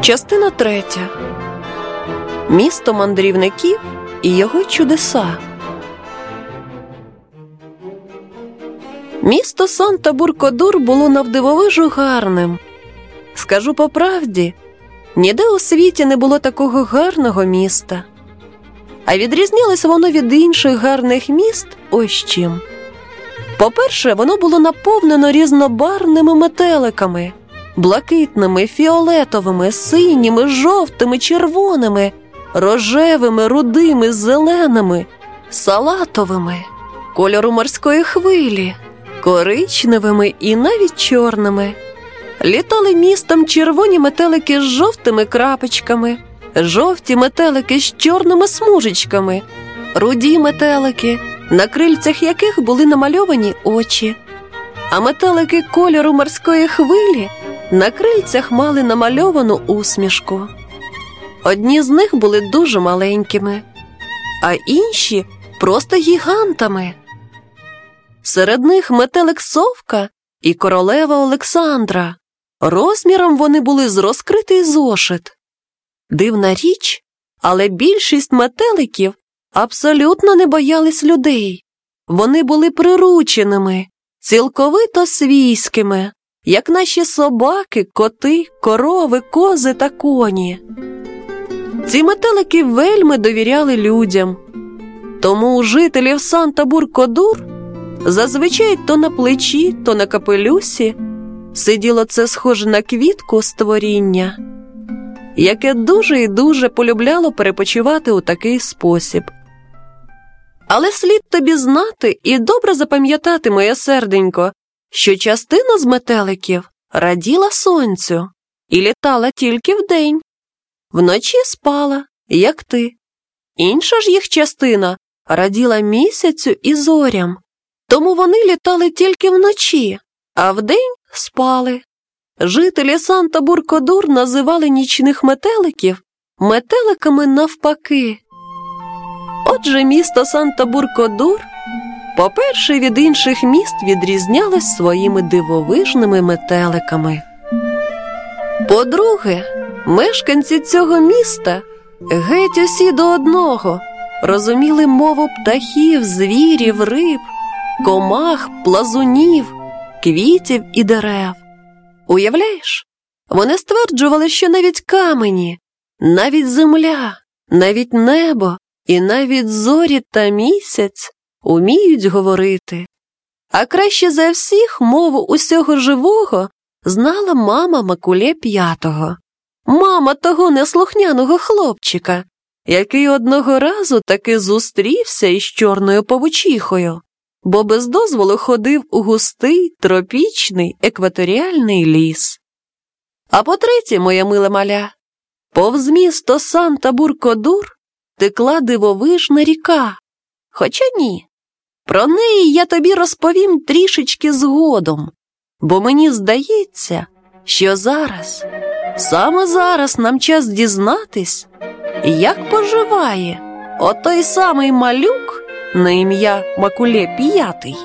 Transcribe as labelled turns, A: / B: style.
A: Частина третя. Місто мандрівників і його чудеса. Місто Санта Буркодур було навдивовижу гарним. Скажу по правді, ніде у світі не було такого гарного міста. А відрізнялося воно від інших гарних міст ось чим. По-перше, воно було наповнено різнобарвними метеликами, блакитними, фіолетовими, синіми, жовтими, червоними, рожевими, рудими, зеленими, салатовими, кольору морської хвилі, коричневими і навіть чорними. Літали містом червоні метелики з жовтими крапочками, жовті метелики з чорними смужечками, руді метелики, на крильцях яких були намальовані очі, а метелики кольору морської хвилі на крильцях мали намальовану усмішку. Одні з них були дуже маленькими, а інші просто гігантами. Серед них метелик Совка і королева Олександра. Розміром вони були з розкритий зошит. Дивна річ, але більшість метеликів абсолютно не боялись людей. Вони були прирученими, цілковито свійськими, як наші собаки, коти, корови, кози та коні. Ці метелики вельми довіряли людям. Тому у жителів Санта-Буркодур зазвичай то на плечі, то на капелюсі сиділо це схоже на квітку створіння, яке дуже і дуже полюбляло перепочивати у такий спосіб. Але слід тобі знати і добре запам'ятати, моє серденько, що частина з метеликів раділа сонцю і літала тільки вдень, вночі спала, як ти. Інша ж їх частина раділа місяцю і зорям, тому вони літали тільки вночі, а вдень спали. Жителі Санта Буркодур називали нічних метеликів метеликами навпаки. Отже, місто Санта Буркодур, по-перше, від інших міст відрізнялось своїми дивовижними метеликами. По-друге, мешканці цього міста геть усі до одного розуміли мову птахів, звірів, риб, комах, плазунів, квітів і дерев. Уявляєш, вони стверджували, що навіть камені, навіть земля, навіть небо і навіть зорі та місяць уміють говорити. А краще за всіх мову усього живого знала мама Макуле п'ятого, мама того неслухняного хлопчика, який одного разу таки зустрівся із чорною павучихою, бо без дозволу ходив у густий, тропічний, екваторіальний ліс. А по третє, моя мила маля, повз місто Санта Буркодур текла дивовижна ріка. Хоча ні. Про неї я тобі розповім трішечки згодом, бо мені здається, що зараз, саме зараз нам час дізнатись, як поживає отой самий малюк на ім'я Макуле П'ятий.